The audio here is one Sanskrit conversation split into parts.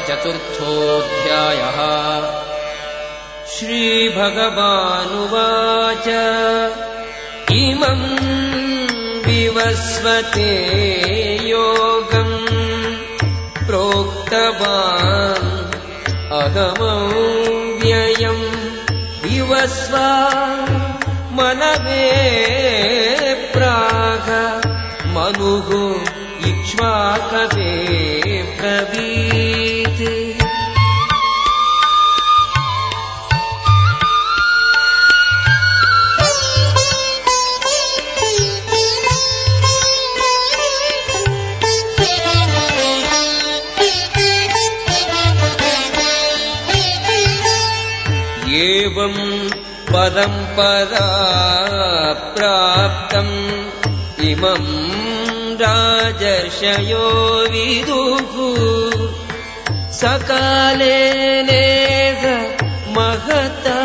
चतुर्थोऽध्यायः श्रीभगवानुवाच। इमम् विवस्वते योगम् प्रोक्तवान् अगमव्ययम् विवस्वा मनवे परम्परा प्राप्तम्। इमम् राजर्षयो विदुः। सकालेनेह महता।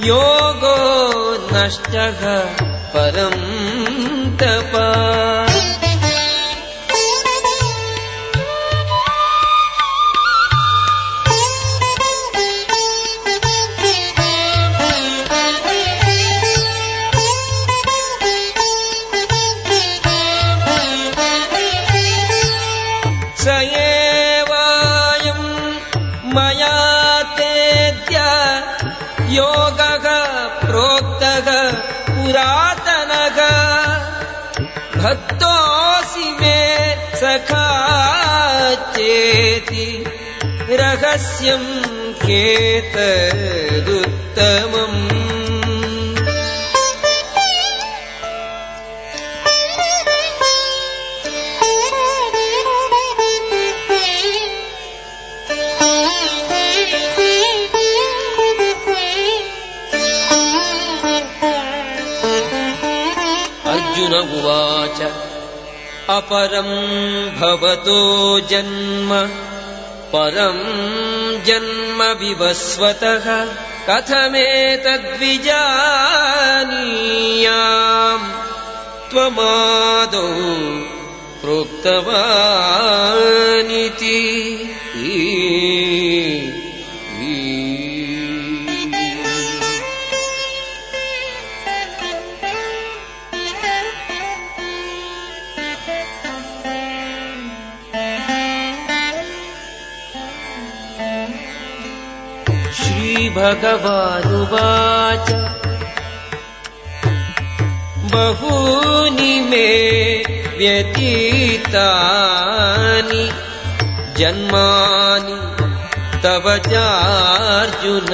योगो नष्टः परम् तपा रहस्यम् ह्येतदुत्तमम् अर्जुन उवाच अपरम् भवतो जन्म परम् जन्म विवस्वतः कथमेतद्विजानीयाम् त्वमादौ प्रोक्तवानिति श्रीभगवानुवाच बहूनि मे व्यतीतानि जन्मानि तव चार्जुन।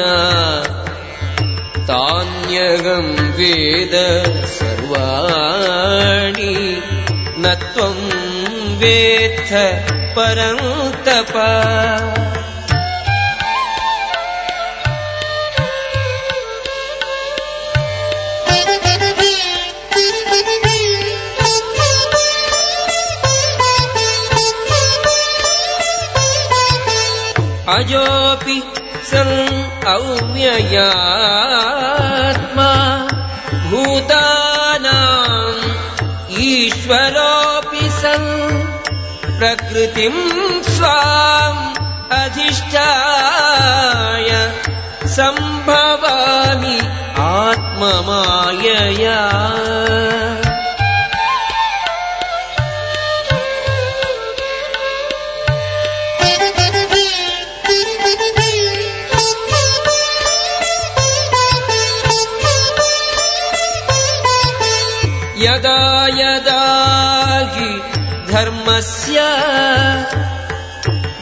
तान्यगम् वेद सर्वाणि न त्वम् वेत्थ परन्तप अजोऽपि सन् औम्ययात्मा भूतानाम् ईश्वरोऽपि सन् प्रकृतिम् स्वाम् अधिष्ठाय सम्भवामि आत्ममायया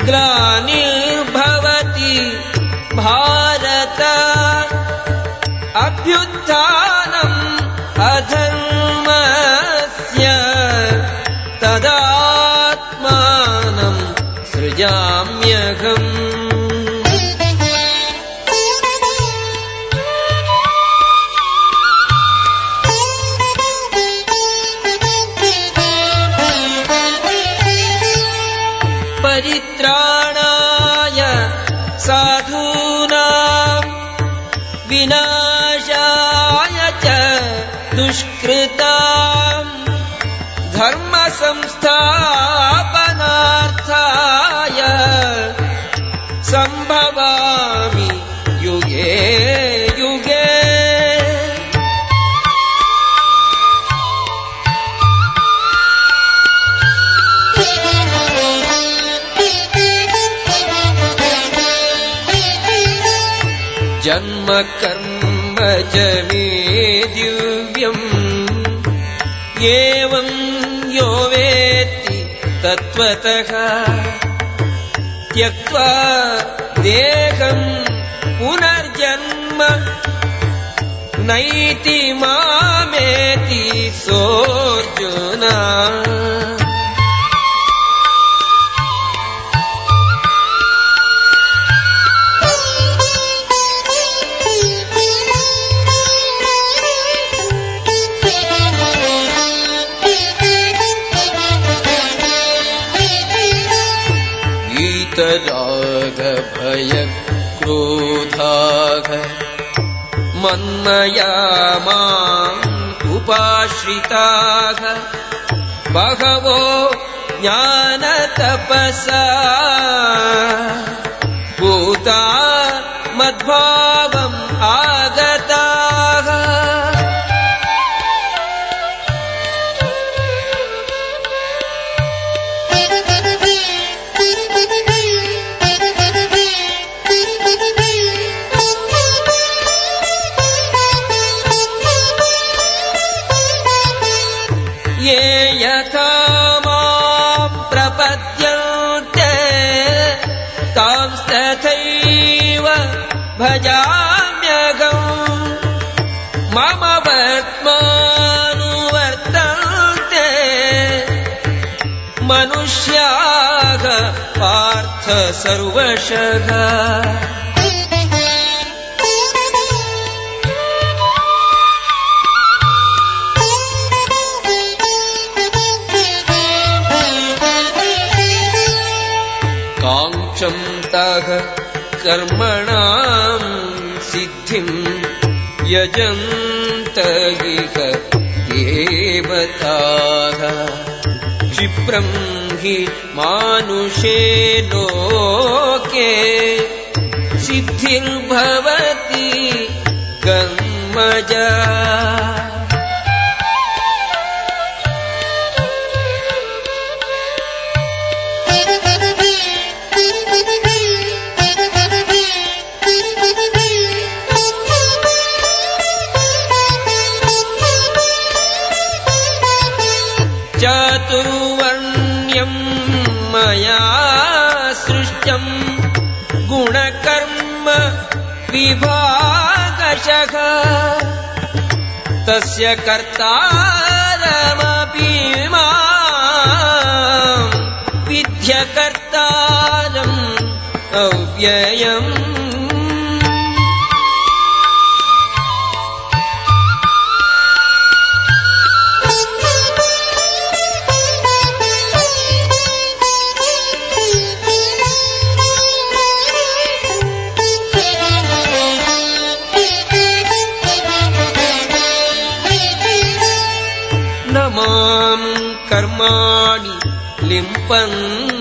ग्लानिर्भवति भारत। अभ्युत्थानम् त्यक्त्वा देहम् पुनर्जन्म। नैति क्रोधाः मन्मया माम् उपाश्रिताः बहवो ज्ञानतपसा। भूता मद्भावम् मनुष्याः पार्थ सर्वशः। काङ्क्षन्तः कर्मणाम् सिद्धिम् यजन्त इह देवताः क्षिप्रम् हि मानुषे लोके सिद्धिर्भवति कर्मजा विभागशः। तस्य कर्तारमपि मा विध्यकर्तारम् अव्ययम्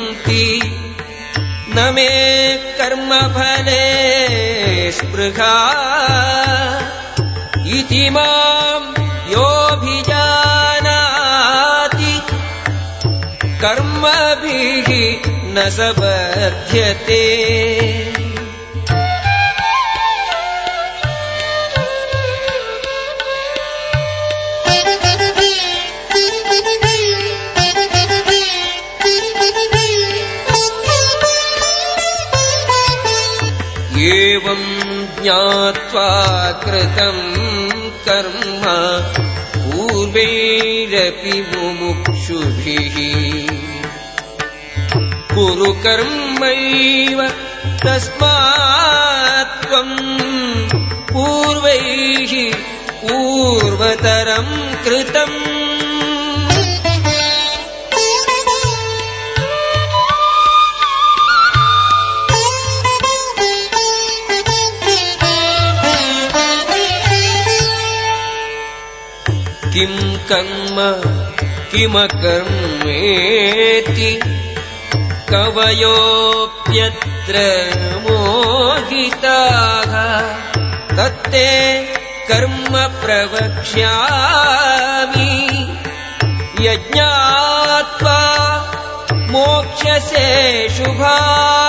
लिम्पन्ति न मे कर्मफले स्पृहा। इति माम् योऽभिजानाति। कर्मभिः न स बध्यते कृतम् कर्म पूर्वैरपि मुमुक्षुभिः। कुरु कर्मैव तस्मात् त्वम् पूर्वैः पूर्वतरम् कृतम् कर्म किमकर्मेति कवयोऽप्यत्र मोहिताः। तत्ते कर्म प्रवक्ष्यामि। यज्ञात्वा मोक्षसे शुभात्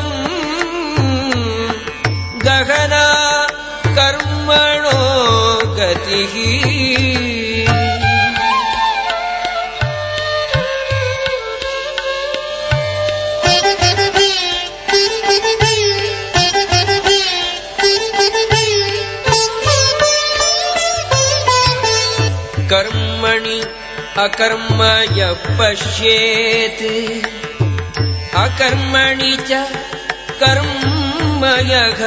अकर्म यः पश्येत् अकर्मणि च कर्म यः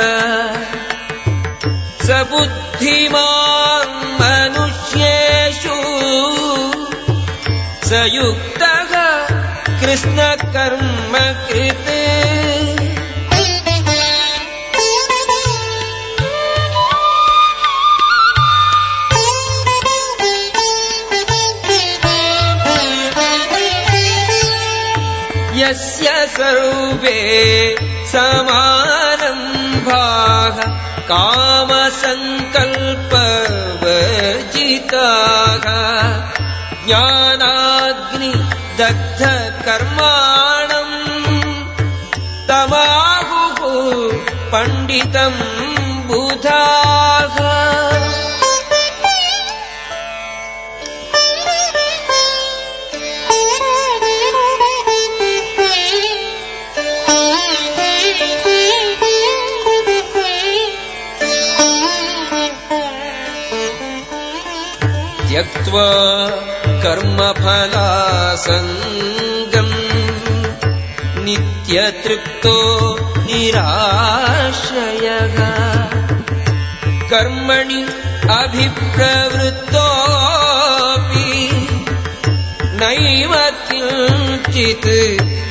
स बुद्धिमान् मनुष्येषु। स युक्तः कृष्णकर्म कृते सर्वे समारम्भाः कामसङ्कल्पवर्जिताः। ज्ञानाग्निदग्धकर्माणम् तमाहुः पण्डितम् त्यक्त्वा कर्मफलासङ्गम् नित्यतृप्तो निराश्रयः। कर्मणि अभिप्रवृत्तोऽपि नैव किञ्चित्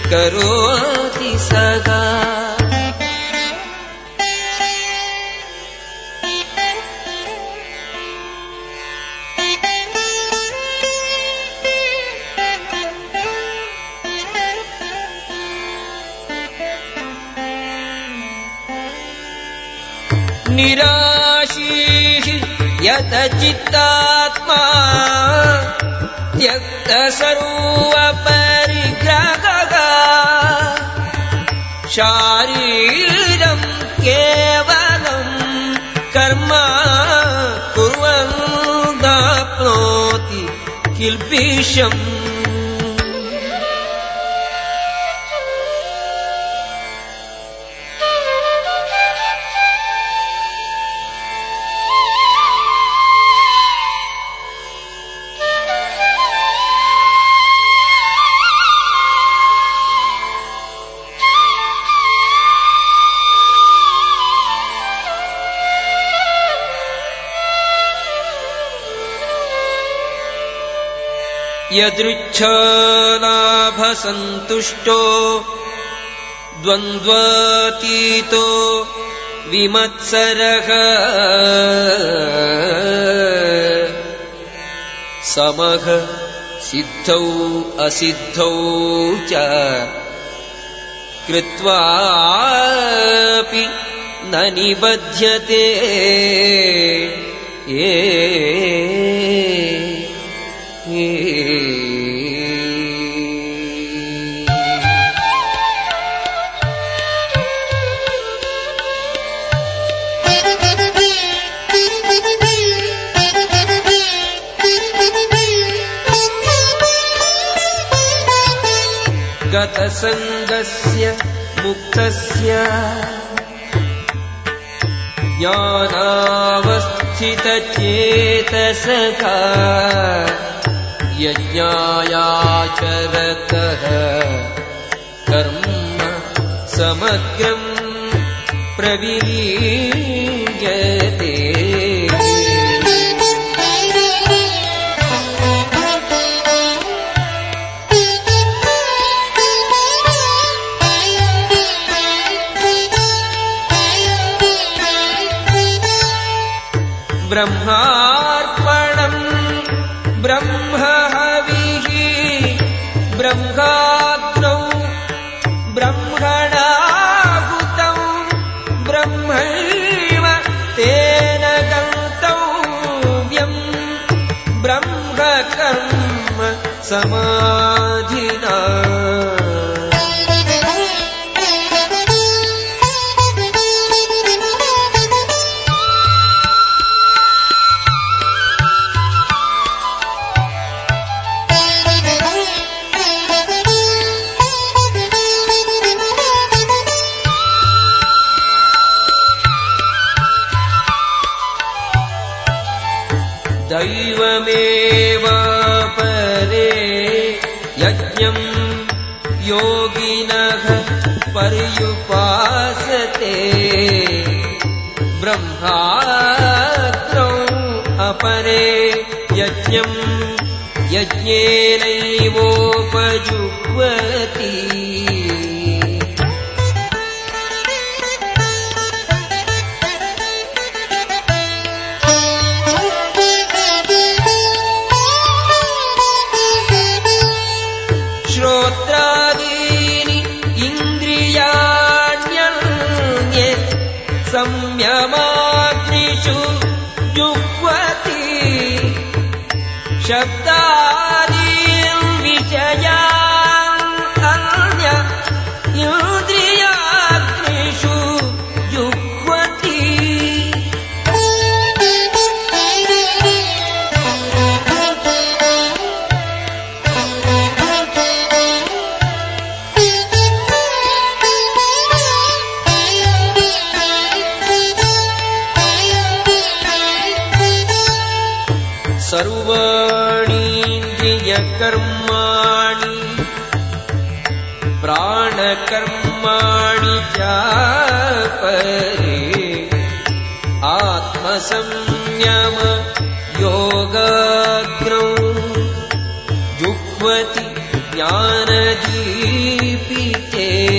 करोति सदा यतचित्तात्मा त्यक्तसर्वपरिग्रहगा शारीरम् केवलम् कर्म कुर्वन् दाप्नोति किल्पिषम् यदृच्छलाभसन्तुष्टो द्वन्द्वातीतो विमत्सरः। समः सिद्धौ असिद्धौ च कृत्वापि न निबध्यते। ए सङ्गस्य मुक्तस्य। ज्ञानावस्थितचेतसखा यज्ञायाचरतः। कर्म समग्रम् प्रविलीयते यज्ञेनैवोपजुह्वति। श्रोत्रादीनि इन्द्रियाण्यन्ये संयमाग्निषु संयमादिषु शब्दा णीपीते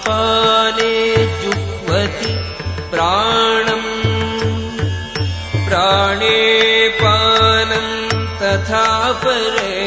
कपाले जुह्वति प्राणम्। प्राणे पानम् तथा परे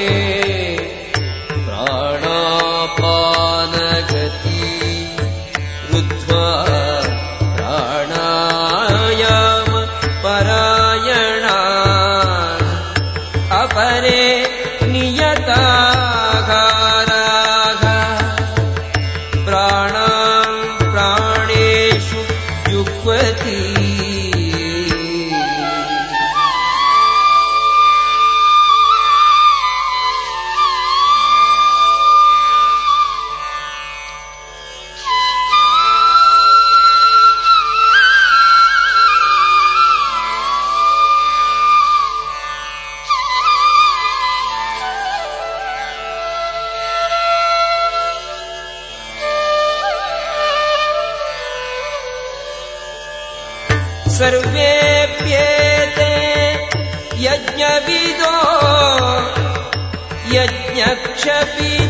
شفيع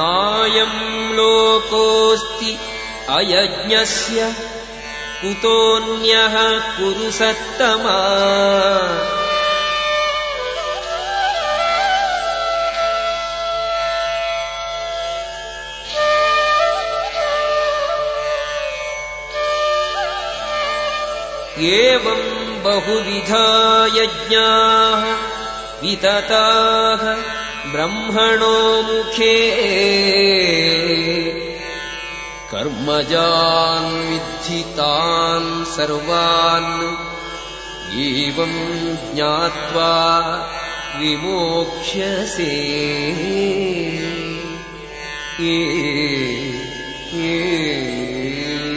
नायम् लोकोऽस्ति अयज्ञस्य कुतोऽन्यः कुरु सत्तमा एवम् बहुविधा यज्ञाः वितताः ब्रह्मणो मुखे। कर्मजान् विद्धितान् सर्वान् एवम् ज्ञात्वा विमोक्ष्यसे। श्रेयान्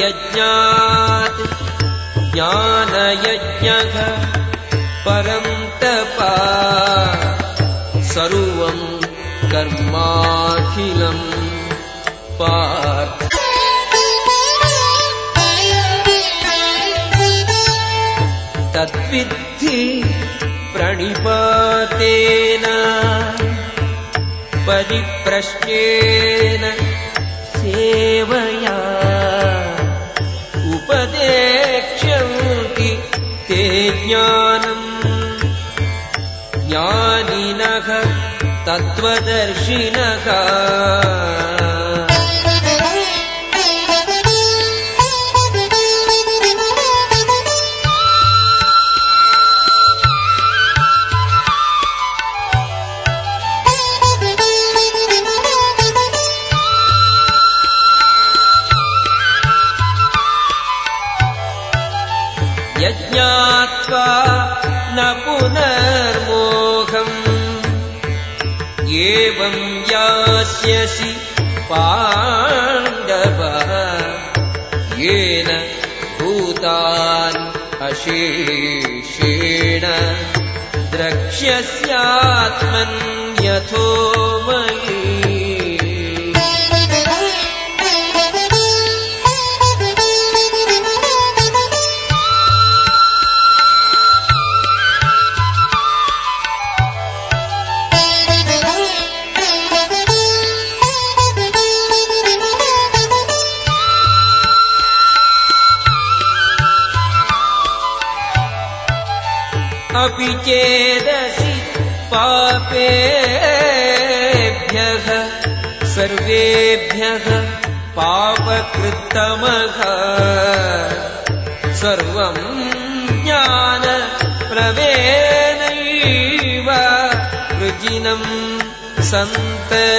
यज्ञात् ज्ञानयज्ञः परम् तपा। सर्वम् कर्माखिलम् पार्थ। तद्विद्धि प्रणिपातेन परिप्रश्नेन सेवया उपदेक्ष्यन्ति ते ज्ञानम् ज्ञानिनः तत्त्वदर्शिनः अशेषेण द्रक्ष्यस्यात्मन्यथो सर्वेभ्यः पापकृत्तमः। सर्वम् ज्ञानप्रवेणैव वृजिनम् सन्तरिष्यसि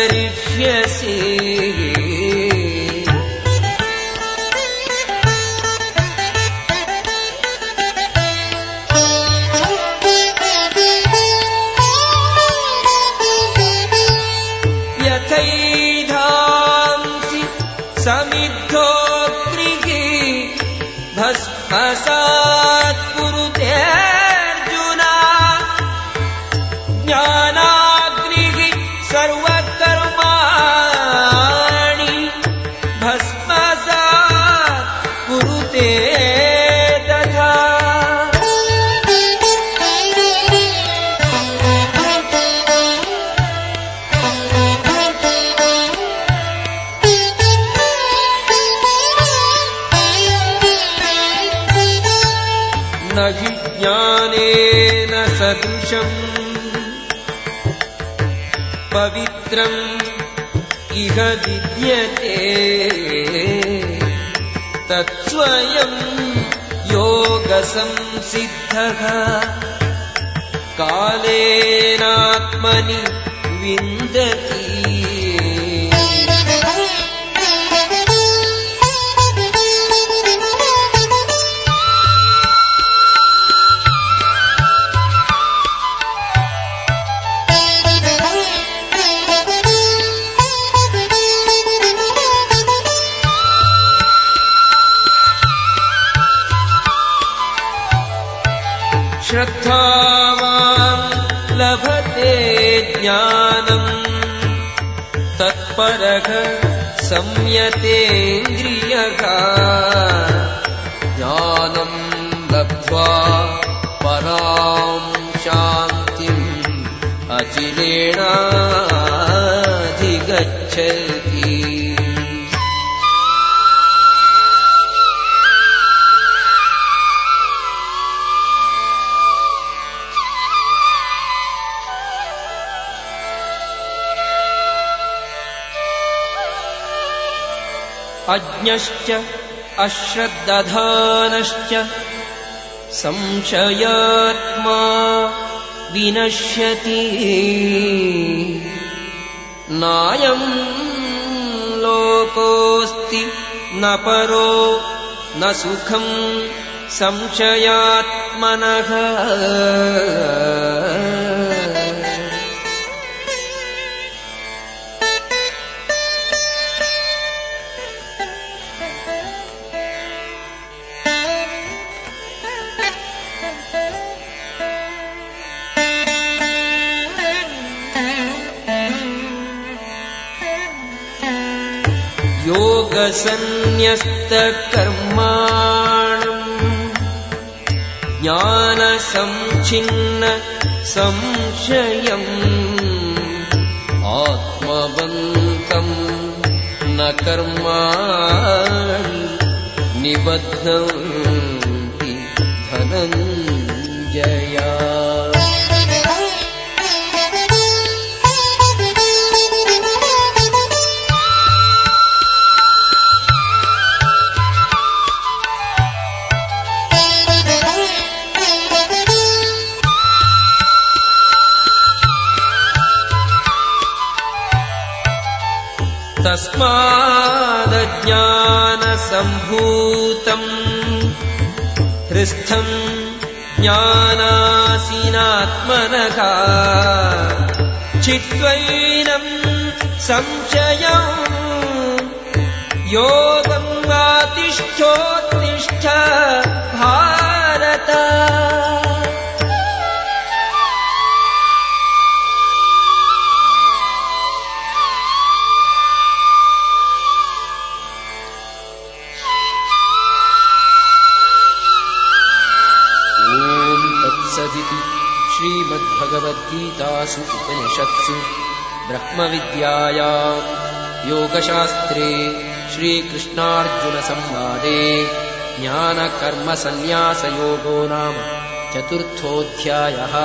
me योगसंसिद्धः कालेनात्मनि विन्दति अज्ञश्च अश्रद्दधानश्च संशयात्मा विनश्यति। नायम् लोकोऽस्ति न परो न सुखम् संशयात्मनः योगसन्न्यस्तकर्माणम् ज्ञानसंच्छिन्न संशयम् आत्मवन्तम् न कर्माणि निबध्नन्ति धनञ्जया तस्मादज्ञानसम्भूतम् हृस्थम् ज्ञानासीनात्मनः। संशयम्। योगम् वातिष्ठोत्तिष्ठ। भारत श्रीमद्भगवद्गीतासु उपनिषत्सु ब्रह्मविद्यायाम् योगशास्त्रे श्रीकृष्णार्जुनसंवादे ज्ञानकर्मसन्न्यासयोगो नाम चतुर्थोऽध्यायः